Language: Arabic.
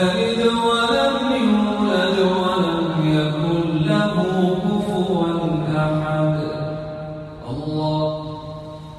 يلد ولم يولد ولم يكن له كفوا أحد. الله